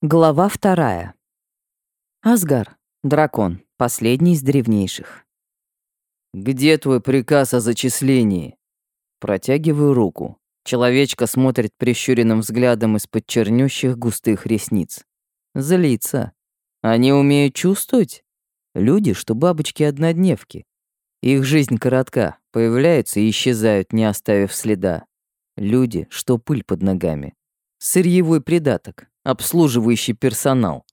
Глава вторая. Асгар, дракон, последний из древнейших. «Где твой приказ о зачислении?» Протягиваю руку. Человечка смотрит прищуренным взглядом из-под чернющих густых ресниц. Злится. Они умеют чувствовать? Люди, что бабочки-однодневки. Их жизнь коротка, появляются и исчезают, не оставив следа. Люди, что пыль под ногами. Сырьевой придаток, обслуживающий персонал.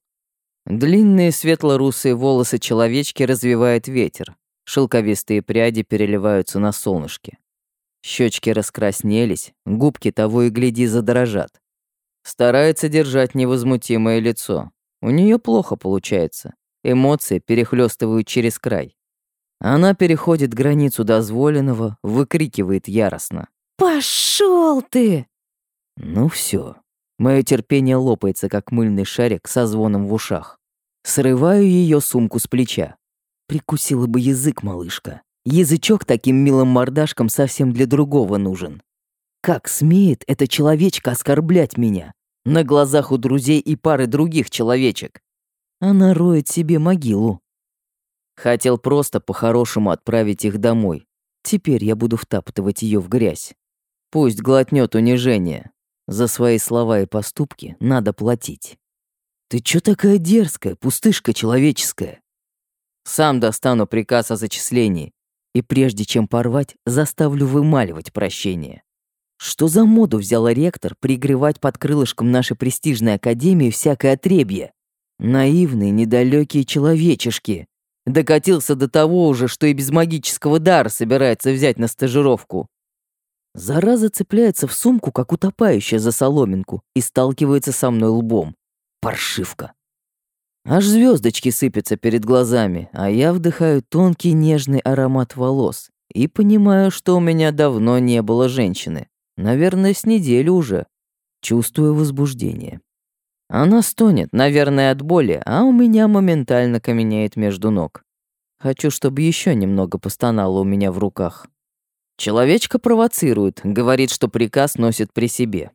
Длинные светло-русые волосы человечки развивает ветер. Шелковистые пряди переливаются на солнышке. Щечки раскраснелись, губки того и гляди задрожат. Старается держать невозмутимое лицо. У нее плохо получается. Эмоции перехлестывают через край. Она переходит границу дозволенного, выкрикивает яростно. «Пошел ты!» Ну все. Мое терпение лопается, как мыльный шарик со звоном в ушах. Срываю ее сумку с плеча. Прикусила бы язык, малышка. Язычок таким милым мордашкам совсем для другого нужен. Как смеет эта человечка оскорблять меня? На глазах у друзей и пары других человечек. Она роет себе могилу. Хотел просто по-хорошему отправить их домой. Теперь я буду втаптывать ее в грязь. Пусть глотнет унижение. За свои слова и поступки надо платить. Ты чё такая дерзкая, пустышка человеческая? Сам достану приказ о зачислении, и прежде чем порвать, заставлю вымаливать прощение. Что за моду взяла ректор пригревать под крылышком нашей престижной академии всякое отребье? Наивные, недалекие человечешки. Докатился до того уже, что и без магического дара собирается взять на стажировку. Зараза цепляется в сумку, как утопающая за соломинку, и сталкивается со мной лбом. Паршивка. Аж звездочки сыпятся перед глазами, а я вдыхаю тонкий нежный аромат волос и понимаю, что у меня давно не было женщины. Наверное, с недели уже. Чувствую возбуждение. Она стонет, наверное, от боли, а у меня моментально каменеет между ног. Хочу, чтобы еще немного постонало у меня в руках. Человечка провоцирует, говорит, что приказ носит при себе.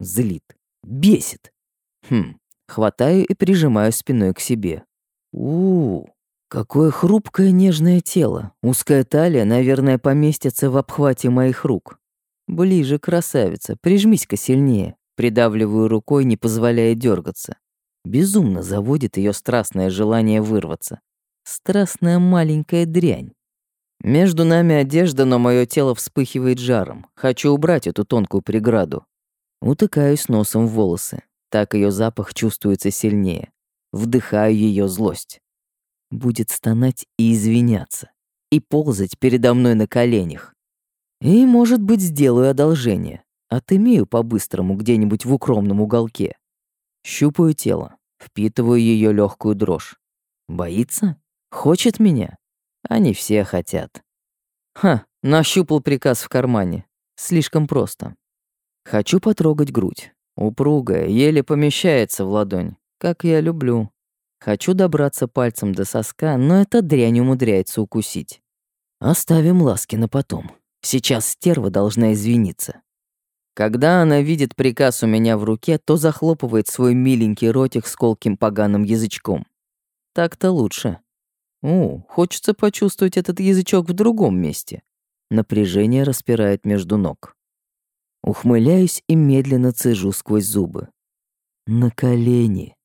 Злит. Бесит. Хм, хватаю и прижимаю спиной к себе. у, -у какое хрупкое нежное тело. Узкая талия, наверное, поместится в обхвате моих рук. Ближе, красавица, прижмись-ка сильнее. Придавливаю рукой, не позволяя дергаться. Безумно заводит ее страстное желание вырваться. Страстная маленькая дрянь. Между нами одежда, но мое тело вспыхивает жаром. Хочу убрать эту тонкую преграду. Утыкаюсь носом в волосы. Так ее запах чувствуется сильнее. Вдыхаю ее злость. Будет стонать и извиняться. И ползать передо мной на коленях. И, может быть, сделаю одолжение. Отымею по-быстрому где-нибудь в укромном уголке. Щупаю тело. Впитываю ее легкую дрожь. Боится? Хочет меня? Они все хотят. Ха, нащупал приказ в кармане. Слишком просто. Хочу потрогать грудь. Упругая, еле помещается в ладонь. Как я люблю. Хочу добраться пальцем до соска, но эта дрянь умудряется укусить. Оставим ласки на потом. Сейчас стерва должна извиниться. Когда она видит приказ у меня в руке, то захлопывает свой миленький ротик с колким поганым язычком. Так-то лучше. О, хочется почувствовать этот язычок в другом месте. Напряжение распирает между ног. Ухмыляюсь и медленно цежу сквозь зубы. На колени.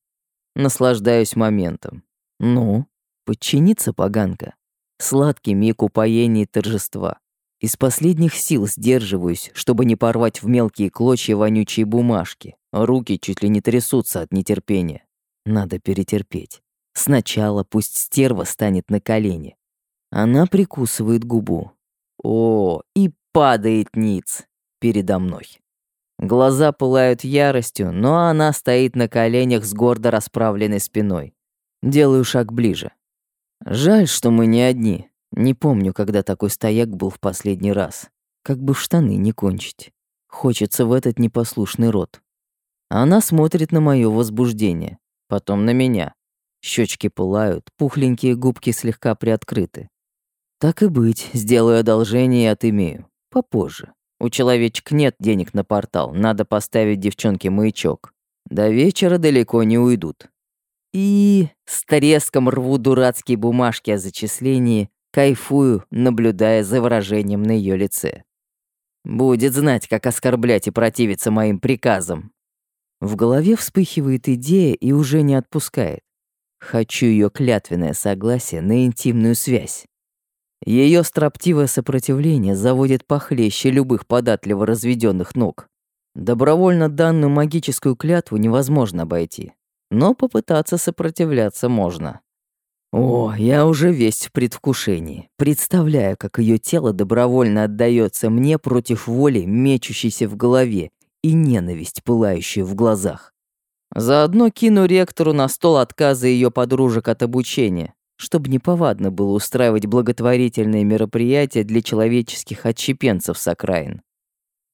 Наслаждаюсь моментом. Ну, подчиниться поганка. Сладкий миг упоения и торжества. Из последних сил сдерживаюсь, чтобы не порвать в мелкие клочья вонючие бумажки. Руки чуть ли не трясутся от нетерпения. Надо перетерпеть. Сначала пусть стерва станет на колени. Она прикусывает губу. О, и падает ниц передо мной. Глаза пылают яростью, но она стоит на коленях с гордо расправленной спиной. Делаю шаг ближе. Жаль, что мы не одни. Не помню, когда такой стояк был в последний раз. Как бы штаны не кончить. Хочется в этот непослушный рот. Она смотрит на мое возбуждение, потом на меня. Щечки пылают, пухленькие губки слегка приоткрыты. Так и быть, сделаю одолжение и отымею. Попозже. У человечек нет денег на портал, надо поставить девчонке маячок. До вечера далеко не уйдут. И с треском рву дурацкие бумажки о зачислении, кайфую, наблюдая за выражением на ее лице. Будет знать, как оскорблять и противиться моим приказам. В голове вспыхивает идея и уже не отпускает. Хочу ее клятвенное согласие на интимную связь. Ее строптивое сопротивление заводит похлеще любых податливо разведенных ног. Добровольно данную магическую клятву невозможно обойти, но попытаться сопротивляться можно. О, я уже весь в предвкушении. Представляю, как ее тело добровольно отдается мне против воли, мечущейся в голове, и ненависть, пылающая в глазах. Заодно кину ректору на стол отказы ее подружек от обучения, чтобы неповадно было устраивать благотворительные мероприятия для человеческих отщепенцев с окраин.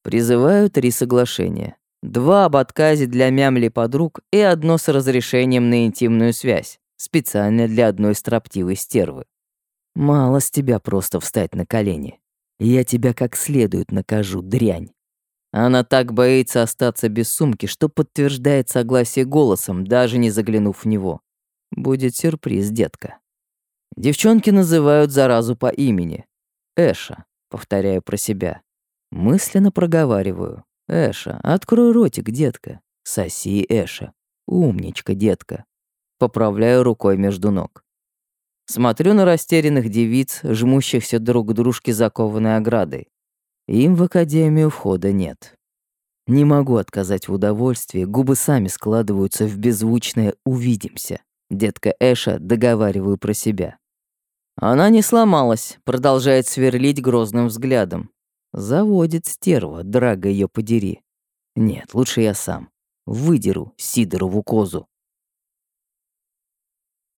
Призываю три соглашения. Два об отказе для мямли подруг и одно с разрешением на интимную связь, специально для одной строптивой стервы. Мало с тебя просто встать на колени. Я тебя как следует накажу, дрянь. Она так боится остаться без сумки, что подтверждает согласие голосом, даже не заглянув в него. Будет сюрприз, детка. Девчонки называют заразу по имени. Эша, повторяю про себя. Мысленно проговариваю. Эша, открой ротик, детка. Соси, Эша. Умничка, детка. Поправляю рукой между ног. Смотрю на растерянных девиц, жмущихся друг к дружке закованной оградой. Им в академию входа нет. Не могу отказать в удовольствии, губы сами складываются в беззвучное «увидимся». Детка Эша договариваю про себя. Она не сломалась, продолжает сверлить грозным взглядом. Заводит стерва, драга ее подери. Нет, лучше я сам. Выдеру Сидорову козу.